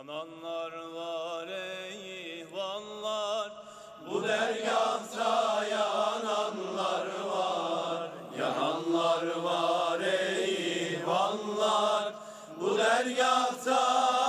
Yananlar var eyvallah Bu dergahta yananlar var, yananlar var eyvallah. Bu dergahta